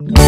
you